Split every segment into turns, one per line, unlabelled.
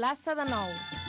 plaça de Nou.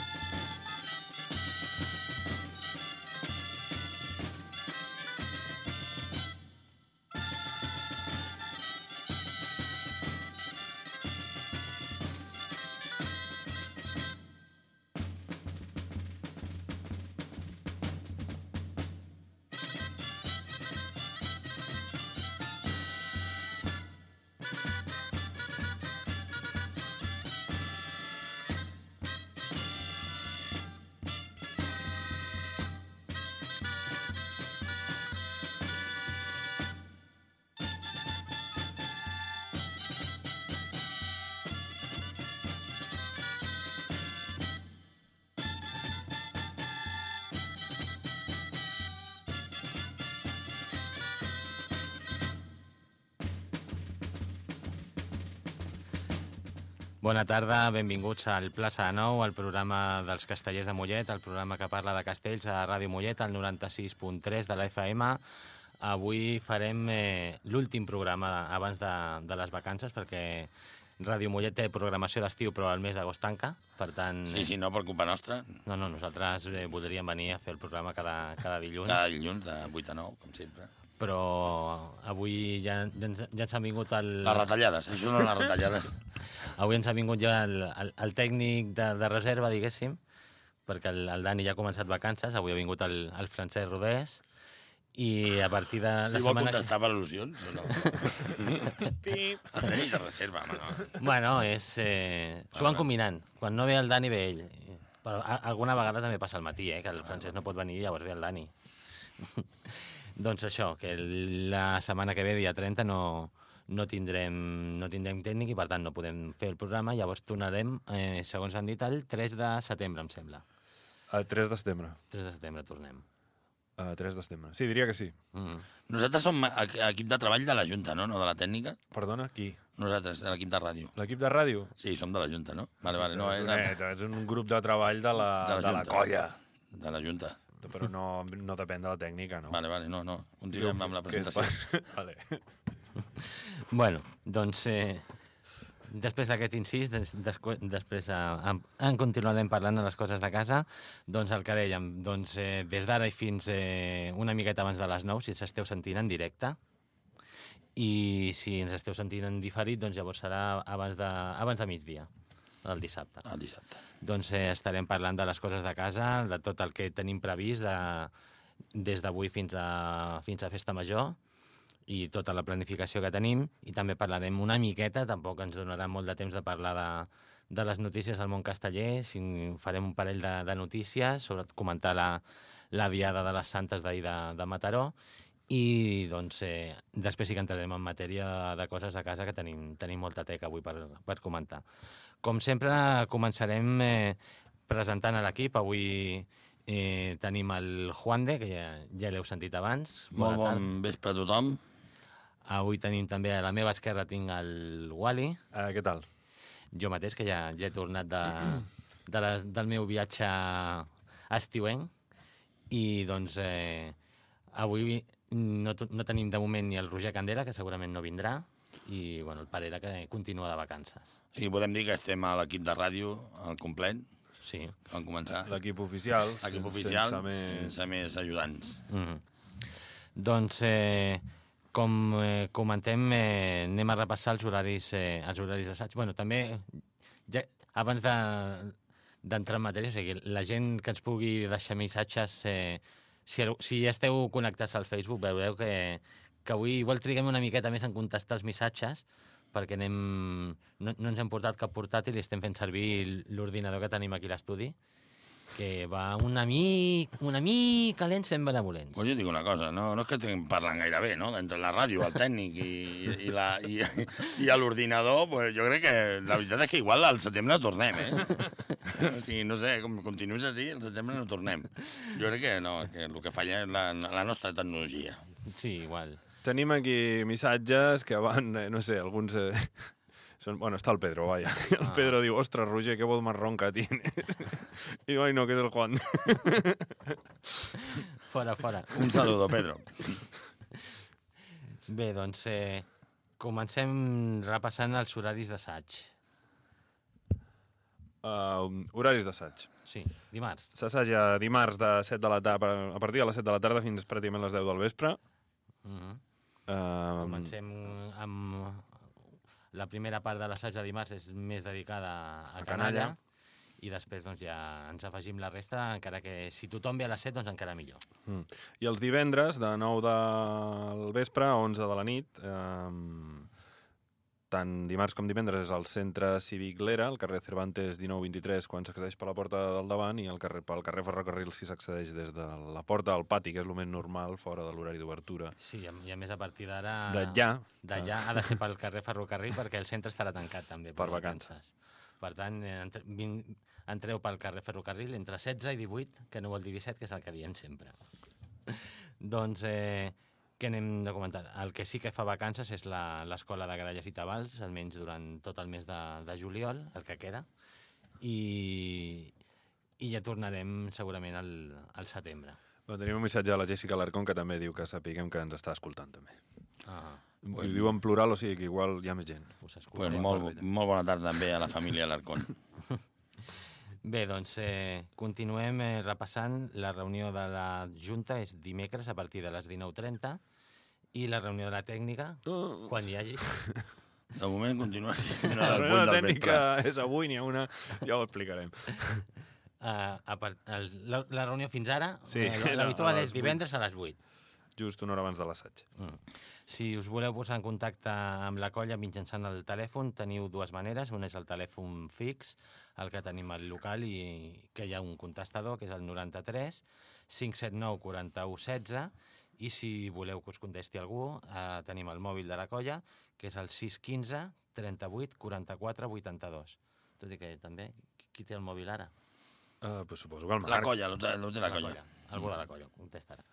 Bona tarda, benvinguts al Plaça de Nou, el programa dels castellers de Mollet, el programa que parla de castells a Ràdio Mollet, al 96.3 de la FM. Avui farem eh, l'últim programa abans de, de les vacances, perquè Ràdio Mollet té programació d'estiu, però el mes d'agost tanca, per tant...
Sí, sí, no per culpa nostra.
No, no, nosaltres eh, voldríem venir a fer el programa cada, cada dilluns.
Cada dilluns de 8 a 9, com sempre.
Però avui ja, ja, ens, ja ens ha vingut el...
Les retallades, això no les retallades.
Avui ens ha vingut ja el, el, el tècnic de, de reserva, diguéssim, perquè el, el Dani ja ha començat vacances, avui ha vingut el, el Francesc Rodés, i a partir de la
Si vol
setmana...
contestar per al·lusions o no? El tenis de reserva, home, no.
Bueno, és... Eh, S'ho van combinant. Quan no ve el Dani, ve ell. Però a, alguna vegada també passa al matí, eh, que el Francesc no pot venir i llavors ve el Dani. doncs això, que la setmana que ve, dia 30, no, no tindrem, no tindrem tècnic i per tant no podem fer el programa. Llavors tornarem, eh, segons han dit, el 3 de setembre, em sembla.
El 3 de setembre.
3 de setembre tornem.
Uh, 3 de setembre. Sí, diria que sí.
Mm.
Nosaltres som equ- equip de treball de la Junta, no? No de la tècnica.
Perdona, qui?
Nosaltres, l'equip de ràdio.
L'equip de ràdio?
Sí, som de la Junta, no? Vale, vale, no,
és,
és
un,
de,
eh, és un grup de treball de la, de la, de la colla.
De la Junta.
Però no, no depèn de la tècnica, no?
Vale, vale, no, no. Continuem amb la presentació.
pa- vale.
Bueno, doncs eh, després d'aquest incís, des, descu- després eh, en, en continuarem parlant de les coses de casa, doncs el que dèiem, doncs eh, des d'ara i fins eh, una miqueta abans de les 9, si ens esteu sentint en directe, i si ens esteu sentint en diferit, doncs llavors serà abans de, abans de migdia, el dissabte.
El dissabte.
Doncs eh, estarem parlant de les coses de casa, de tot el que tenim previst de, des d'avui fins, a, fins a Festa Major i tota la planificació que tenim i també parlarem una miqueta, tampoc ens donarà molt de temps de parlar de, de les notícies del món casteller, si farem un parell de, de notícies, sobre comentar la, la diada de les Santes d'ahir de, de Mataró i doncs eh, després sí que entrarem en matèria de coses de casa que tenim, tenim molta teca avui per, per comentar. Com sempre, començarem eh, presentant a l'equip. Avui eh, tenim el Juan de, que ja, ja l'heu sentit abans.
Molt bon vespre a tothom.
Avui tenim també a la meva esquerra tinc el Wally,
Uh, què tal?
jo mateix, que ja, ja he tornat de, de la, del meu viatge estiuenc. I doncs eh, avui no, no tenim de moment ni el Roger Candela, que segurament no vindrà, i bueno, el Parera, que continua de vacances.
Sí, podem dir que estem a l'equip de ràdio al complet.
Sí.
Vam començar.
L'equip oficial.
L'equip oficial,
Sense més...
sense més ajudants.
Mm. Doncs, eh, com eh, comentem, eh, anem a repassar els horaris, eh, els horaris d'assaig. Bueno, també, ja, abans de d'entrar en matèria, o sigui, la gent que ens pugui deixar missatges, eh, si, si esteu connectats al Facebook, veureu que, que avui igual triguem una miqueta més en contestar els missatges, perquè anem, no, no ens hem portat cap portàtil i estem fent servir l'ordinador que tenim aquí a l'estudi, que va una mica, una mica lent sent benevolents.
Pues jo dic una cosa, no, no és que estiguem parlant gaire bé, no? Entre la ràdio, el tècnic i, i, la, i, i l'ordinador, pues jo crec que la veritat és que igual al setembre no tornem, eh? O sigui, no sé, com continues així, al setembre no tornem. Jo crec que no, que el que falla és la, la nostra tecnologia.
Sí, igual.
Tenim aquí missatges que van, eh, no sé, alguns... Eh, són, bueno, està el Pedro, vaja. El
Ah.
Pedro diu, ostres, Roger, qué voz más ronca tienes. I diu, ai, no, que és el Juan.
Fora, fora.
Un saludo, Pedro.
Bé, doncs eh, comencem repassant els horaris d'assaig.
Uh, horaris d'assaig.
Sí, dimarts.
S'assaja dimarts de 7 de la tarda, a partir de les 7 de la tarda fins pràcticament les 10 del vespre.
Mm -hmm.
Uh,
Comencem amb... La primera part de l'assaig de dimarts és més dedicada a,
A
canalla,
canalla.
i després doncs, ja ens afegim la resta, encara que si tothom ve a les 7, doncs encara millor.
Mm. I els divendres, de 9 del vespre a 11 de la nit, eh, tant dimarts com divendres és al centre cívic Lera, al carrer Cervantes 1923, quan s'accedeix per la porta del davant, i al carrer, pel carrer Ferrocarril si s'accedeix des de la porta del pati, que és el més normal, fora de l'horari d'obertura.
Sí, i a- més a partir d'ara...
D'allà,
D'allà ha de ser pel carrer Ferrocarril perquè el centre estarà tancat també
Per vacances.
Per tant, eh, entre, vin, entreu pel carrer Ferrocarril entre 16 i 18, que no vol dir 17, que és el que diem sempre. doncs, eh, què anem de comentar? El que sí que fa vacances és la- l'escola de Gralles i Tabals, almenys durant tot el mes de, de juliol, el que queda, i, i ja tornarem segurament al, al setembre.
Bueno, tenim un missatge de la Jessica Larcón que també diu que sapiguem que ens està escoltant també.
Ah,
Pues... Ho diu en plural, o sigui que igual hi ha més gent.
Pues
escoltem.
molt, molt bona tarda també a la família Alarcón.
Bé, doncs eh, continuem eh, repassant. La reunió de la Junta és dimecres a partir de les 19.30 i la reunió de la tècnica,
Oh.
quan hi hagi,
De moment continua sent
La
a les
reunió
8 del
tècnica
vespre.
és avui, n'hi ha una, ja ho explicarem.
eh, a part, el, la, la reunió fins ara,
Sí,
eh, l'habitual és divendres a les 8.
Just una hora abans de l'assaig.
Mm. Si us voleu posar en contacte amb la colla mitjançant el telèfon, teniu dues maneres. Un és el telèfon fix, el que tenim al local, i que hi ha un contestador, que és el 93 579 41 16, i si voleu que us contesti algú, eh, tenim el mòbil de la colla, que és el 615 38 44 82. Tot i que també, qui- té el mòbil ara?
Uh, pues suposo que el
La
Marc.
colla, lo té, lo té la colla.
Algú de la colla, contestarà.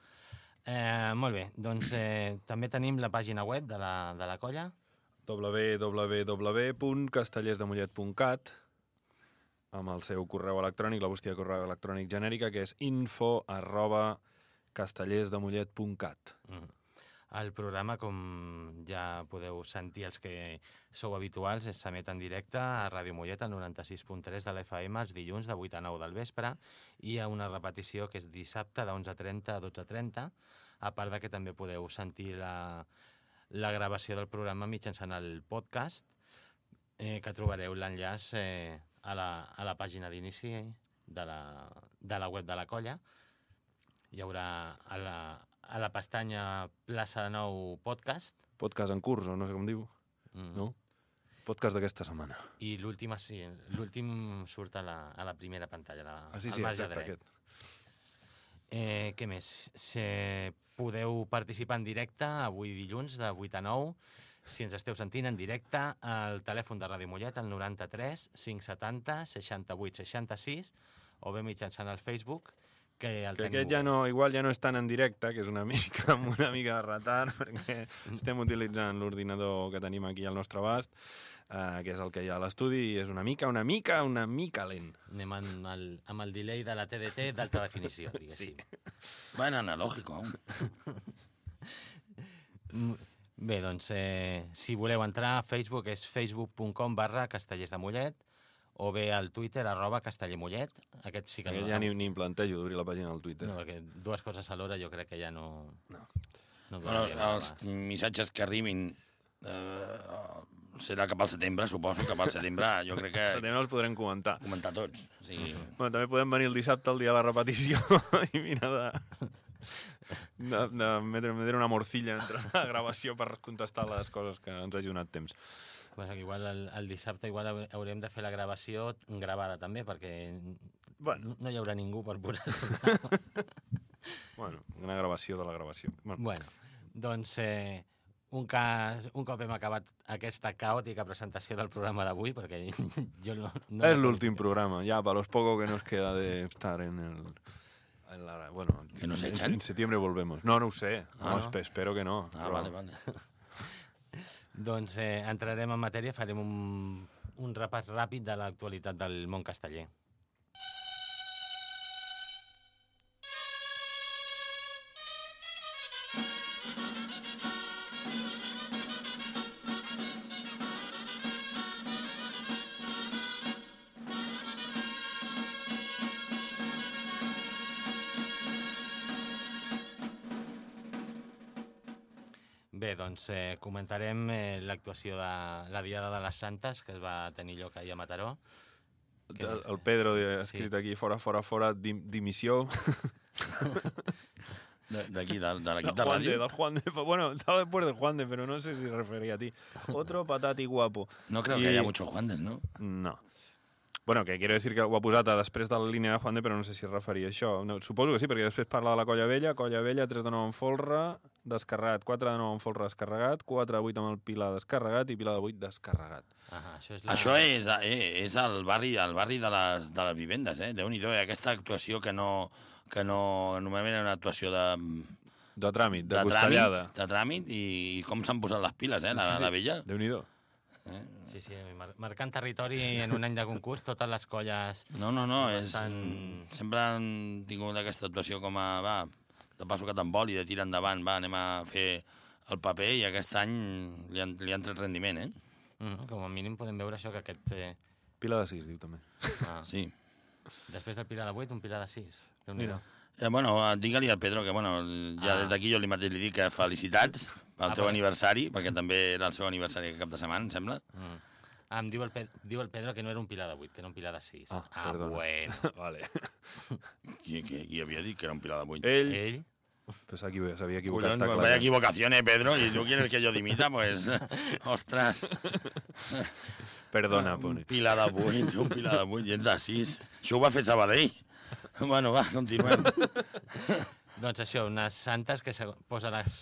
Eh, molt bé, doncs eh, també tenim la pàgina web de la, de la colla, www.castellersdemollet.cat amb el seu correu electrònic, la bústia de correu electrònic genèrica, que és info arroba castellersdemollet.cat. Mm. El programa, com ja podeu sentir els que sou habituals, s'emet en directe a Ràdio Mollet al 96.3 de l'FM els dilluns de 8 a 9 del vespre i ha una repetició que és dissabte de 11.30 a 12.30, a part de que també podeu sentir la, la gravació del programa mitjançant el podcast, eh, que trobareu l'enllaç eh, a, la, a la pàgina d'inici de, la, de la web de la colla. Hi haurà a la, a la pestanya Plaça de Nou Podcast.
Podcast en curs, o no sé com diu,
Mm.
no? Podcast d'aquesta setmana.
I l'últim sí, l'últim surt a la, a la primera pantalla, la,
Ah, sí,
al
sí,
marge
exacte,
dret.
aquest.
Eh, què més? Se, podeu participar en directe avui dilluns de 8 a 9 si ens esteu sentint en directe al telèfon de Ràdio Mollet al 93 570 68 66 o bé mitjançant el Facebook que el
Que aquest ja no, igual ja no és tan en directe, que és una mica amb una mica de retard, perquè estem utilitzant l'ordinador que tenim aquí al nostre abast, eh, que és el que hi ha a l'estudi, i és una mica, una mica, una mica lent.
Anem amb el, amb el delay de la TDT d'alta definició, diguéssim.
Va en analógico, aún.
Bé, doncs, eh, si voleu entrar a Facebook és facebook.com barra castellers de Mollet o bé al Twitter arroba castellermollet. Aquest sí que
Que
no,
ja ni, ni em plantejo d'obrir la pàgina al Twitter.
no, perquè dues coses alhora jo crec que ja no...
No.
no
Bueno, els
l'abast.
missatges que arribin eh, serà cap al setembre, suposo, cap al setembre. Jo crec que
Al setembre els podrem comentar.
comentar tots. O sigui,
Bueno, també podem venir el dissabte, el dia de la repetició, i mirar de, de, de metre, metre una morcilla entre la gravació per contestar les coses que ens hagi donat temps.
Pues igual el, el dissabte igual haure- haurem de fer la gravació gravada també, perquè
Bueno.
no, no hi haurà ningú per posar-la.
Bueno, una gravació de la gravació. Bueno,
Bueno, doncs eh, un, cas, un cop hem acabat aquesta caòtica presentació del programa d'avui, perquè jo no... no
es l'últim programa, ya, para los pocos que nos queda de estar en el... En la, bueno,
¿Que nos
en,
echan?
en septiembre volvemos. No, no ho sé.
Ah,
no,
no?
espe- espero que no.
ah,
però-
vale, vale.
Doncs eh, entrarem en matèria, farem un, un repàs ràpid de l'actualitat del món casteller. Bé, doncs eh, comentarem eh, l'actuació de la Diada de les Santes, que es va tenir lloc ahir a Mataró. Que-
El, el Pedro ha
Sí.
escrit aquí, fora, fora, fora, dim, dimissió.
De- D'aquí, de, de l'equip de
Juan de,
ràdio.
del Juan de, bueno, estaba después de Juan de, pero no sé si se refería a ti. Otro patati guapo.
No creo
I-
que haya muchos Juandes, ¿no?
No. Bueno, que quiero decir que ho ha posat a després de la línia de Juan de, però no sé si es referia a això. No, suposo que sí, perquè després parla de la Colla Vella, Colla Vella, 3 de 9 en folre, descarregat, 4 de 9 en folre descarregat, 4 de 8 amb el Pilar descarregat i Pilar de 8 descarregat.
Ah, això és la...
Això és, eh, és el barri, el barri de, les, de les vivendes, eh? Déu-n'hi-do, eh? aquesta actuació que no, que no... Normalment era una actuació de,
De tràmit, de,
de,
costellada.
tràmit, de tràmit i, i com s'han posat les piles, eh? La,
Sí, sí.
la vella.
Déu-n'hi-do.
Sí, sí, mar marcant territori en un any de concurs, totes les colles...
No, no, no, és,
Bastant-
sempre han tingut aquesta actuació com a, va, de passo que t'emboli, de tirar endavant, va, anem a fer el paper i aquest any li han, li han tret rendiment, eh?
Mm, com a mínim podem veure això que aquest... Eh,
Pilar de 6, diu també.
ah,
Sí.
Després del Pilar de 8, un Pilar de 6. déu nhi
Mira.
Eh, bueno, digue-li al Pedro que, bueno, ja
Ah.
des d'aquí jo li mateix li dic que felicitats pel
Ah,
teu
però-
aniversari, perquè també era el seu aniversari aquest cap de setmana, em sembla.
Mm. Ah, em diu el, Pe diu el Pedro que no era un Pilar de 8, que era un Pilar de 6.
Ah,
ah
perdona.
bueno.
vale.
Qui, qui, qui havia dit que era un pilar de vuit?
Ell,
Ell,
pues aquí s'havia equivocat.
Collons,
està
pues vaya equivocación, eh, Pedro, y tú quieres que yo dimita, pues, ostras.
Perdona,
un
pone.
pilar de vuit, un pilar de vuit, i ets de sis. Això ho va fer Sabadell. Bueno, va, continuem.
doncs això, unes santes que posa les,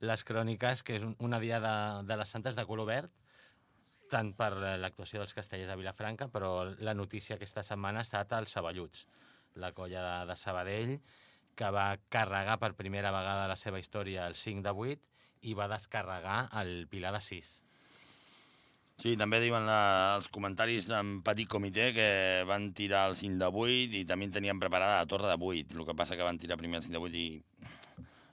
les cròniques, que és un, una dia de, de les santes de color verd, tant per eh, l'actuació dels castellers a Vilafranca, però la notícia aquesta setmana ha estat els Saballuts, la colla de, de Sabadell, que va carregar per primera vegada la seva història el 5 de 8 i va descarregar el Pilar de 6.
Sí, també diuen la, els comentaris d'en Petit Comitè que van tirar el 5 de 8 i també tenien preparada la torre de 8. El que passa que van tirar primer el 5 de 8 i,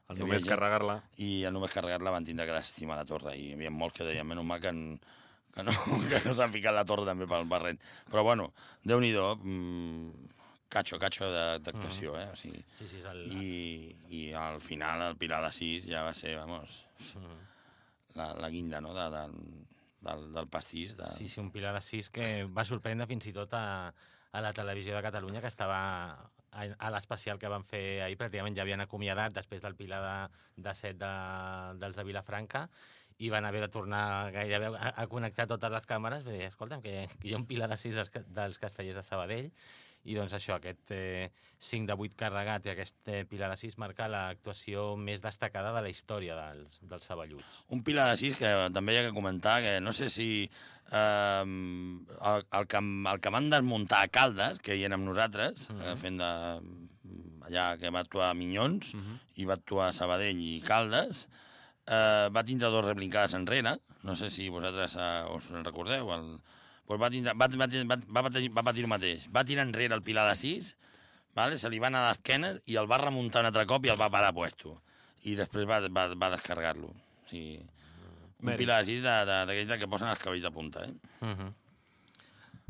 El només
gent-
carregar-la.
i al només carregar-la van tindre que desestimar la torre. I hi havia molts que deien, menys mal que, en, que no, que no s'han ficat la torre també pel barret. Però bueno, Déu-n'hi-do, mm, catxo, catxo de- d'actuació, eh? O sigui,
Sí, sí, és el...
i, I al final el Pilar de 6 ja va ser, vamos,
Mm.
la, la guinda, no?, de, de, del, del pastís. De...
Sí, sí, un Pilar 6 que va sorprendre fins i tot a, a la televisió de Catalunya, que estava a, l'especial que van fer ahir, pràcticament ja havien acomiadat després del Pilar de, de 7 de, dels de Vilafranca, i van haver de tornar gairebé a, a connectar totes les càmeres, dir, escolta'm, que, que hi ha un Pilar de 6 dels, dels castellers de Sabadell, i doncs això, aquest eh, 5 de 8 carregat i aquest eh, Pilar de 6 marca l'actuació més destacada de la història dels, dels Saballuts.
Un Pilar de 6 que també hi ha que comentar, que no sé si eh, el, el, que, el que van desmuntar a Caldes, que hi érem nosaltres, mm -hmm. fent de, allà que va actuar a Minyons, mm -hmm. i va actuar a Sabadell i Caldes, eh, va tindre dos reblincades enrere, no sé si vosaltres eh, us en recordeu, el, pues va, tindre, va, va, va, va, patir, va patir el mateix. Va tirar enrere el Pilar de 6, vale? se li va anar a l'esquena i el va remuntar un altre cop i el va parar a puesto. I després va, va, va descarregar-lo. O sigui, un
Mèrit.
Pilar de 6 d'aquells que posen els cabells de punta, eh?
Uh -huh.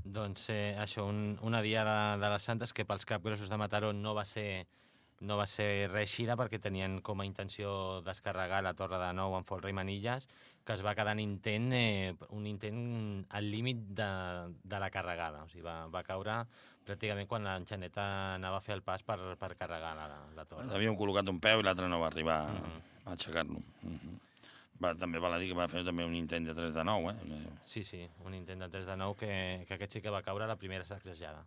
Doncs eh, això, un, una dia de, de les Santes que pels capgrossos de Mataró no va ser no va ser reeixida perquè tenien com a intenció descarregar la torre de nou en folre i manilles, que es va quedar en intent, eh, un intent al límit de, de la carregada. O sigui, va, va caure pràcticament quan l'enxaneta anava a fer el pas per, per carregar la, la torre.
Havíem col·locat un peu i l'altre no va arribar
Mhm.
a aixecar-lo. Mm -hmm. va, també val a dir que va fer també un intent de 3 de 9, eh?
Sí, sí, un intent de 3 de 9 que, que aquest sí que va caure a la primera sacsejada.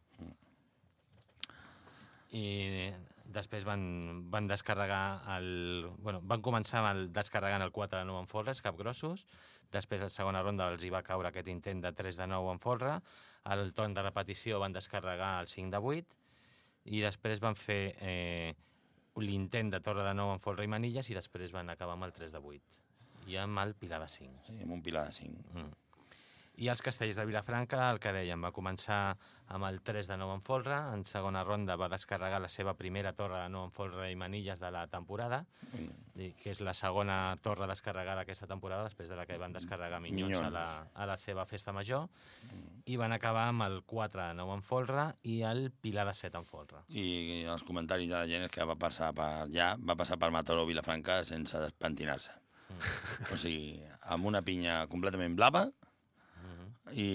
I després van, van descarregar el... Bueno, van començar amb el, descarregant el 4 de 9 en folre, capgrossos, després a la segona ronda els hi va caure aquest intent de 3 de 9 en folre, al torn de repetició van descarregar el 5 de 8, i després van fer eh, l'intent de torre de 9 en folre i manilles i després van acabar amb el 3 de 8 i amb el pilar de 5.
Sí, amb un Pilar de 5.
Mm. I els castells de Vilafranca, el que dèiem, va començar amb el 3 de 9 en folre, en segona ronda va descarregar la seva primera torre de 9 en folre i manilles de la temporada, i que és la segona torre descarregada aquesta temporada, després de la que van descarregar Minyons,
Minyons.
A, la, a la seva festa major, i van acabar amb el 4 de 9 en folre i el Pilar de 7 en folre.
I els comentaris de la gent és que va passar per allà, va passar per Mataró Vilafranca sense despentinar-se.
Mm.
O sigui, amb una pinya completament blava i,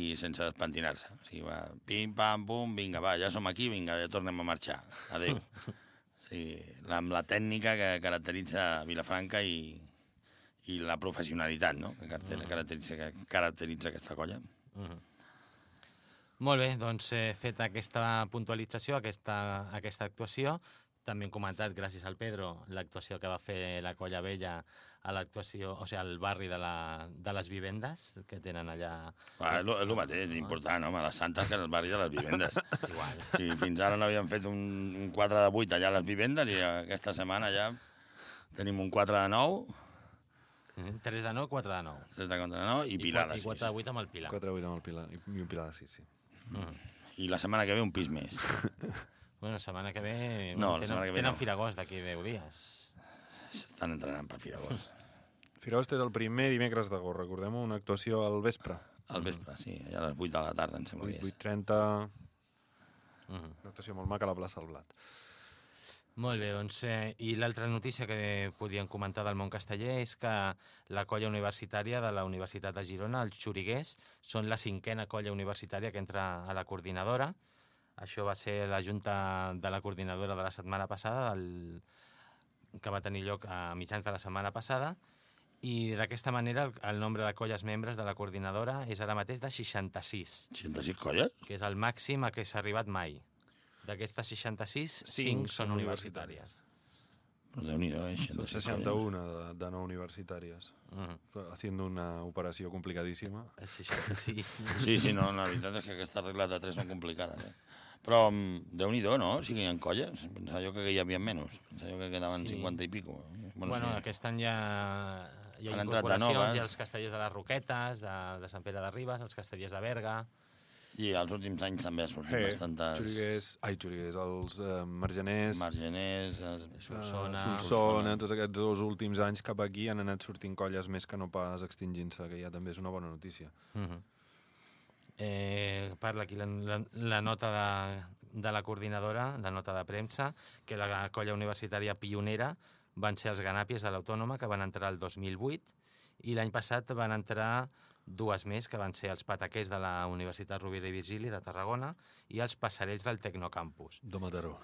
i sense despentinar-se. O sigui, va, pim, pam, pum, vinga, va, ja som aquí, vinga, ja tornem a marxar. Adéu. Sí, la, amb la tècnica que caracteritza Vilafranca i, i la professionalitat no? que caracter- caracteritza, que caracteritza aquesta colla.
Mhm. Molt bé, doncs eh, feta aquesta puntualització, aquesta, aquesta actuació, també hem comentat, gràcies al Pedro, l'actuació que va fer la Colla Vella a l'actuació, o sigui, al barri de, la, de les vivendes que tenen allà
Va, és el mateix, important, home, les santes que el barri de les vivendes.
igual.
Sí, fins ara no havíem fet un, un 4 de 8 allà a les vivendes i aquesta setmana ja tenim un 4 de 9,
3 de 9, 4 de 9.
3 de 4 de 9 i Pilar de
I
6.
4 de 8 amb el Pilar.
4 8 amb el Pilar i un Pilar de 6, sí.
I la setmana que ve un pis més.
Bueno, la setmana que ve...
No, la
tenen,
setmana que ve
tenen
no.
Firagost d'aquí 10 dies.
Estan entrenant per Firagós.
Firagost és el primer dimecres d'agost, recordem una actuació al vespre.
Al vespre, sí, allà a les 8 de la tarda, em sembla que
8,
és.
8.30,
Mhm.
una actuació molt maca a la plaça del Blat.
Molt bé, doncs, eh, i l'altra notícia que podíem comentar del món casteller és que la colla universitària de la Universitat de Girona, els Xuriguers, són la cinquena colla universitària que entra a la coordinadora. Això va ser la junta de la coordinadora de la setmana passada, del, que va tenir lloc a mitjans de la setmana passada, i d'aquesta manera el, el nombre de colles membres de la coordinadora és ara mateix de 66,
66 colles?
que és el màxim a què s'ha arribat mai. D'aquestes 66, 5
Cinc
són
són
universitàries.
Però Déu-n'hi-do, eh?
Són
66 colles.
61 de, de no universitàries,
Mhm.
haciendo una operació complicadíssima.
El 66.
Sí, sí, no, la veritat és que aquestes regles de 3 són complicades, eh? Però, mm, Déu-n'hi-do, no? O sigui, hi ha colles. Pensava jo que hi havia menys. Pensava jo que quedaven
Sí.
50 i pico.
Bueno,
Bueno, sí.
aquest any ja hi ha
Han entrat de
incorporacions,
noves.
hi ha els castellers de les Roquetes, de, de Sant Pere de Ribes, els castellers de Berga...
I els últims anys també ha sortit
Eh,
bastantes...
Xuriguers, ai, Xuriguers, els eh, Margeners,
Margeners... Es...
Solsona...
eh, Solsona, tots aquests dos últims anys cap aquí han anat sortint colles més que no pas extingint-se, que ja també és una bona notícia.
Mhm. Eh, parla aquí la, la, la nota de, de la coordinadora, la nota de premsa, que la colla universitària pionera van ser els ganàpies de l'Autònoma, que van entrar el 2008, i l'any passat van entrar dues més, que van ser els pataquers de la Universitat Rovira i Virgili de Tarragona i els passarells del Tecnocampus.
De Mataró.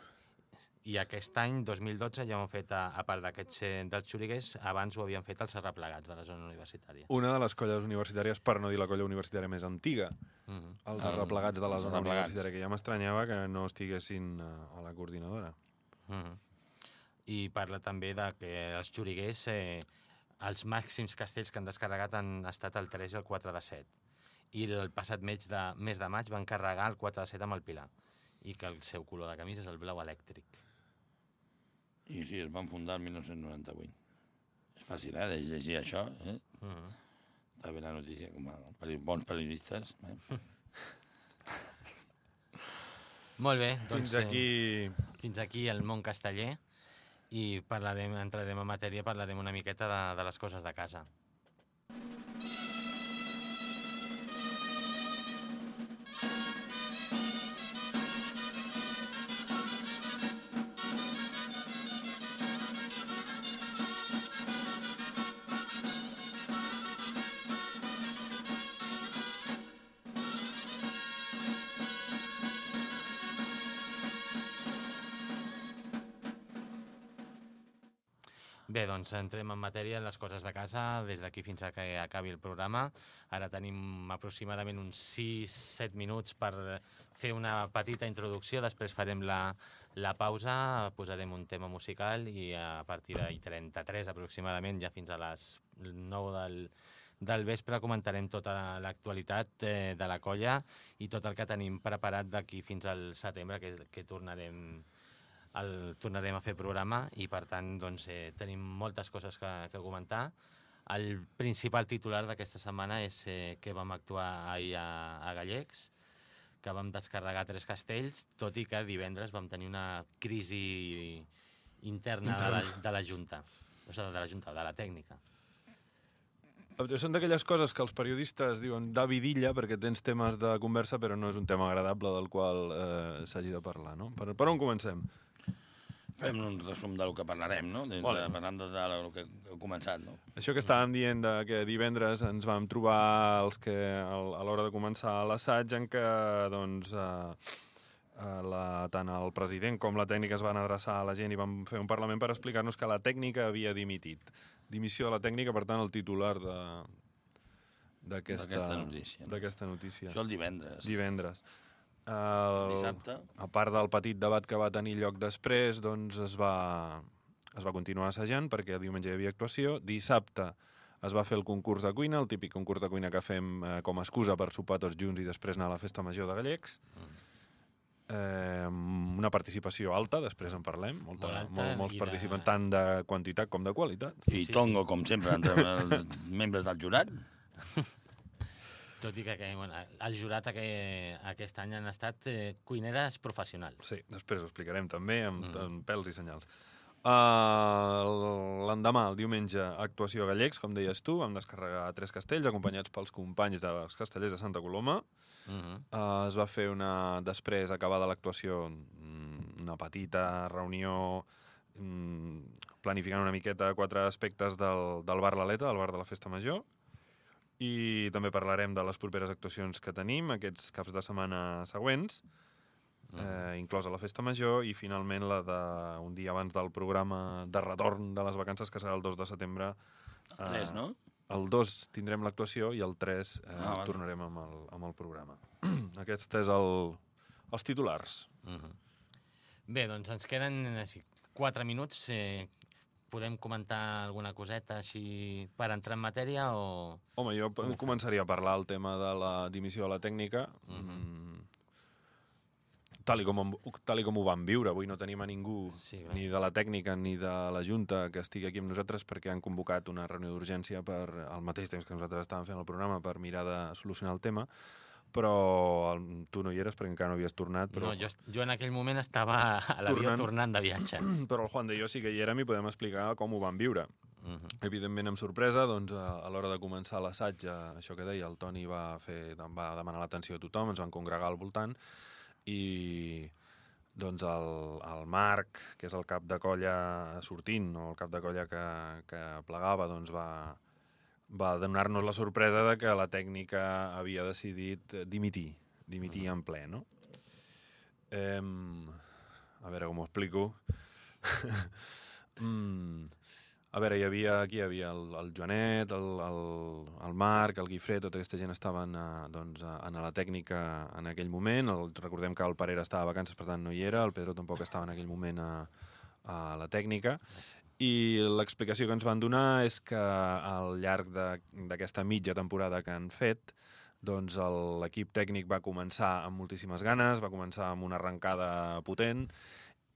I aquest any, 2012, ja ho han fet, a, a part d'aquests dels xuriguers, abans ho havien fet els arreplegats de la zona universitària.
Una de les colles universitàries, per no dir la colla universitària més antiga,
Mm -hmm.
els
El-
arreplegats de la
els
zona
arreplegats.
universitària, que ja m'estranyava que no estiguessin eh, a la coordinadora.
Mm -hmm. I parla també de que els xuriguers, eh, els màxims castells que han descarregat han estat el 3 i el 4 de 7. I el passat mes de, mes de maig van carregar el 4 de 7 amb el Pilar. I que el seu color de camisa és el blau elèctric.
I sí, es van fundar el 1998. És fàcil, eh, de llegir això, eh?
Mm -hmm.
Està bé la notícia, com a bons periodistes. Eh?
Molt bé, doncs
Fins aquí...
eh, fins aquí el món casteller i parlarem, entrarem en matèria, parlarem una miqueta de, de les coses de casa. Doncs entrem en matèria en les coses de casa, des d'aquí fins a que acabi el programa. Ara tenim aproximadament uns 6-7 minuts per fer una petita introducció, després farem la, la pausa, posarem un tema musical i a partir d'ahir 33 aproximadament, ja fins a les 9 del, del vespre, comentarem tota l'actualitat eh, de la colla i tot el que tenim preparat d'aquí fins al setembre, que, que tornarem el tornarem a fer programa i per tant doncs, eh, tenim moltes coses que, que comentar. El principal titular d'aquesta setmana és eh, que vam actuar ahir a, a Gallecs, que vam descarregar tres castells, tot i que divendres vam tenir una crisi interna, de, la, de la Junta, o sigui, de la Junta, de la tècnica.
Són d'aquelles coses que els periodistes diuen de vidilla perquè tens temes de conversa però no és un tema agradable del qual eh, s'hagi de parlar, no? Per, per on comencem?
Fem un resum del que parlarem, no? De, de, parlant de, de, del que heu començat, no?
Això que estàvem dient de que divendres ens vam trobar els que a l'hora de començar l'assaig en què doncs, eh, eh, la, tant el president com la tècnica es van adreçar a la gent i van fer un parlament per explicar-nos que la tècnica havia dimitit. Dimissió de la tècnica, per tant, el titular de d'aquesta
notícia, no?
notícia.
Això el divendres.
Divendres. El,
Dissabte.
a part del petit debat que va tenir lloc després, doncs es va, es va continuar assajant perquè diumenge hi havia actuació. Dissabte es va fer el concurs de cuina, el típic concurs de cuina que fem eh, com a excusa per sopar tots junts i després anar a la festa major de Gallecs. Eh, amb una participació alta, després en parlem, molta,
Molt alta
molt, molts participants, tant de quantitat com de qualitat.
I
Sí,
tongo, com sempre, entre els membres del jurat.
Tot i que, que bueno, el jurat aquest, aquest any han estat eh, cuineres professionals.
Sí, després ho explicarem també amb,
Mm.
mm. amb pèls i senyals. Uh, L'endemà, el diumenge, actuació a Gallecs, com deies tu, vam descarregar tres castells acompanyats pels companys dels castellers de Santa Coloma.
Uh -huh.
Uh, es va fer una, després, acabada l'actuació, mm, una petita reunió mm, planificant una miqueta quatre aspectes del, del bar L'Aleta, del bar de la Festa Major, i també parlarem de les properes actuacions que tenim aquests caps de setmana següents, eh, inclosa la Festa Major, i finalment la de un dia abans del programa de retorn de les vacances, que serà el 2 de setembre.
El 3, no?
El 2 tindrem l'actuació i el 3 eh,
Ah, vale.
tornarem amb el, amb el programa. Aquest és el, els titulars.
Uh -huh. Bé, doncs ens queden així, 4 minuts. Eh, podem comentar alguna coseta així per entrar en matèria o...
Home, jo començaria a parlar el tema de la dimissió de la tècnica.
Mhm.
mm, tal, i com, tal i com ho vam viure. Avui no tenim a ningú,
Sí, clar.
ni de la tècnica ni de la Junta, que estigui aquí amb nosaltres perquè han convocat una reunió d'urgència per al mateix temps que nosaltres estàvem fent el programa per mirar de solucionar el tema però el, tu no hi eres perquè encara no havies tornat, però,
No, jo, jo en aquell moment estava a l'avió
Tornant.
tornant de viatge.
però el Juan de jo sí que hi érem i podem explicar com ho vam viure.
Uh -huh.
Evidentment, amb sorpresa, doncs, a, a l'hora de començar l'assaig, eh, això que deia, el Toni va, fer, va demanar l'atenció a tothom, ens van congregar al voltant, i doncs el, el Marc, que és el cap de colla sortint, o el cap de colla que, que plegava, doncs va, va donar-nos la sorpresa de que la tècnica havia decidit eh, dimitir, dimitir en ple, no? Eh, a veure com ho explico. mm, a veure, hi havia, aquí hi havia el, el Joanet, el, el, el Marc, el Guifré, tota aquesta gent estaven a, doncs, a, a la tècnica en aquell moment. El, recordem que el Parera estava a vacances, per tant no hi era, el Pedro tampoc estava en aquell moment a, a la tècnica. I l'explicació que ens van donar és que al llarg d'aquesta mitja temporada que han fet, doncs l'equip tècnic va començar amb moltíssimes ganes, va començar amb una arrencada potent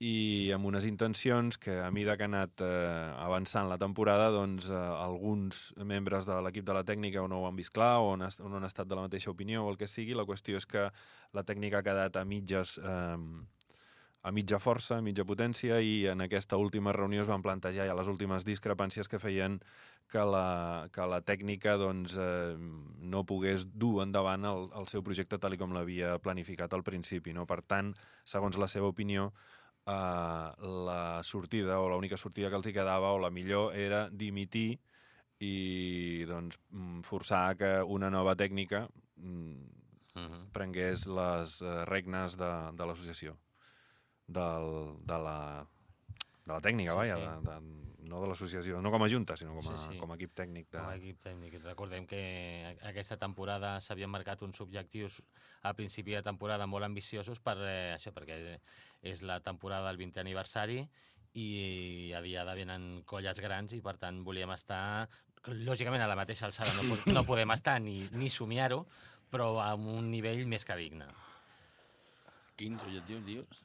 i amb unes intencions que a mida que ha anat eh, avançant la temporada, doncs eh, alguns membres de l'equip de la tècnica o no ho han vist clar o o no han estat de la mateixa opinió o el que sigui. La qüestió és que la tècnica ha quedat a mitges eh, a mitja força, a mitja potència, i en aquesta última reunió es van plantejar ja les últimes discrepàncies que feien que la, que la tècnica doncs, eh, no pogués dur endavant el, el seu projecte tal com l'havia planificat al principi. No? Per tant, segons la seva opinió, eh, la sortida o l'única sortida que els hi quedava o la millor era dimitir i doncs, mm, forçar que una nova tècnica mm,
Uh -huh.
prengués les eh, regnes de, de l'associació, del, de, la, de la tècnica,
Sí,
vaja,
sí.
De, de, no de l'associació, no com a junta, sinó com a,
Sí, sí.
com a equip tècnic. De...
Com a equip tècnic. Recordem que a- aquesta temporada s'havien marcat uns objectius a principi de temporada molt ambiciosos per eh, això, perquè és la temporada del 20è aniversari i a dia de venen colles grans i per tant volíem estar lògicament a la mateixa alçada no, po- no podem estar ni, ni somiar-ho però amb un nivell més que digne.
Quins objectius, dius?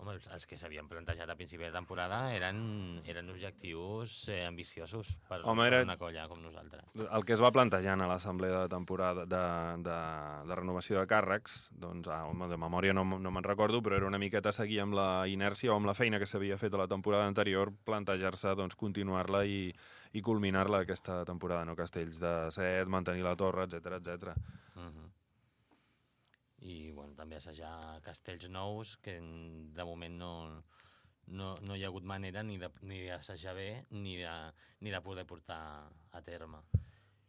Home, els, que s'havien plantejat a principi de temporada eren, eren objectius eh, ambiciosos per,
Home, era-
una colla com nosaltres.
El que es va plantejant a l'assemblea de temporada de, de, de renovació de càrrecs, doncs, ah, home, de memòria no, no me'n recordo, però era una miqueta seguir amb la inèrcia o amb la feina que s'havia fet a la temporada anterior, plantejar-se doncs, continuar-la i, i culminar-la aquesta temporada, no? Castells de set, mantenir la torre, etc etc.
Uh -huh. I bueno, també assajar castells nous que de moment no, no, no hi ha hagut manera ni d'assajar bé ni de, ni de poder portar a terme.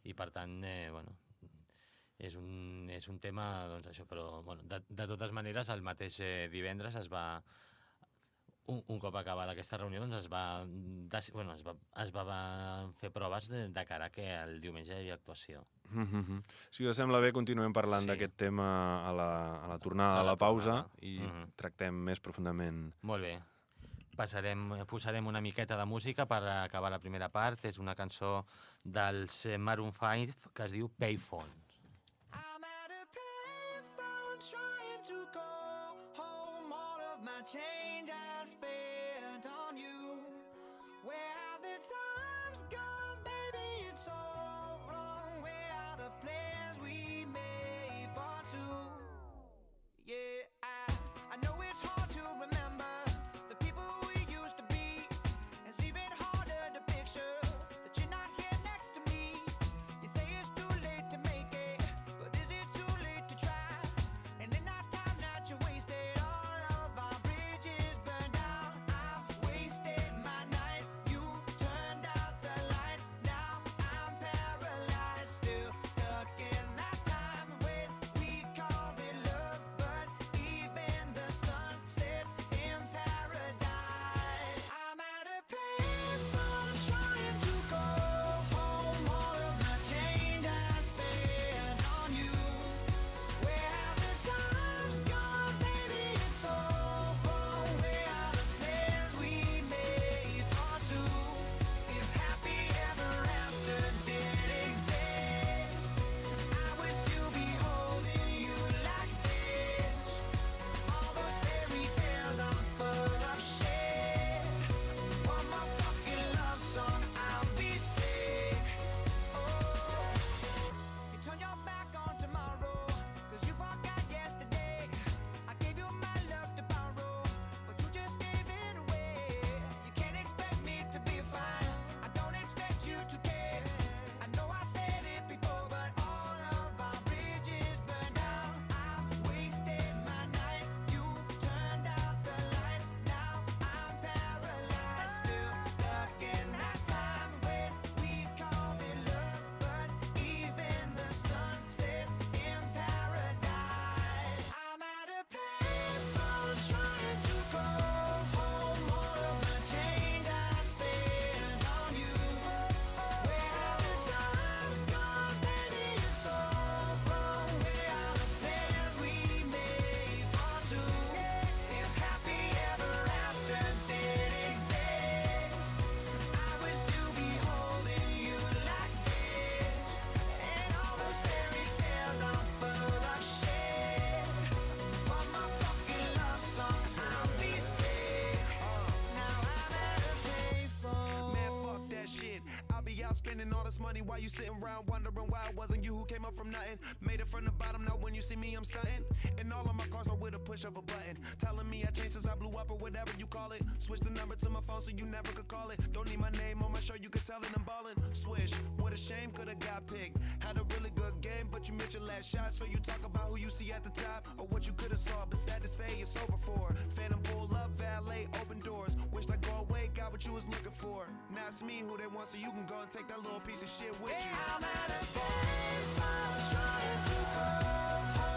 I per tant, eh, bueno, és un, és un tema, doncs això, però bueno, de, de totes maneres el mateix eh, divendres es va, un, un cop acabada aquesta reunió, doncs es va, bueno, es va, es va, va fer proves de, de cara que el diumenge hi havia actuació.
Mm -hmm. Si us sembla bé, continuem parlant
Sí.
d'aquest tema a la, a la tornada
A
de
la
la pausa
tornada.
i
Mhm.
tractem més profundament.
Molt bé. Passarem, posarem una miqueta de música per acabar la primera part. És una cançó dels Maroon 5 que es diu Payphone.
I'm at a payphone trying to call home all of my change Out
spending all this money while you sitting around wondering why it wasn't you who came up from nothing. Made it from the bottom, now when you see me, I'm stunting. And all of my cars are with a push of a button. Telling me I changed since I blew up or whatever you call it. Switch the number to my phone so you never could call it. Don't need my name on my shirt, you could tell it I'm ballin'. Swish, a shame, could've got picked. Had a really good game, but you missed your last shot. So you talk about who you see at the top or what you could've saw. But sad to say, it's over for. Phantom pull up, valet, open doors. Wished I go away, got what you was looking for. Now it's me who they want, so you can go and take that little piece of shit with you.
I'm at a payphone trying to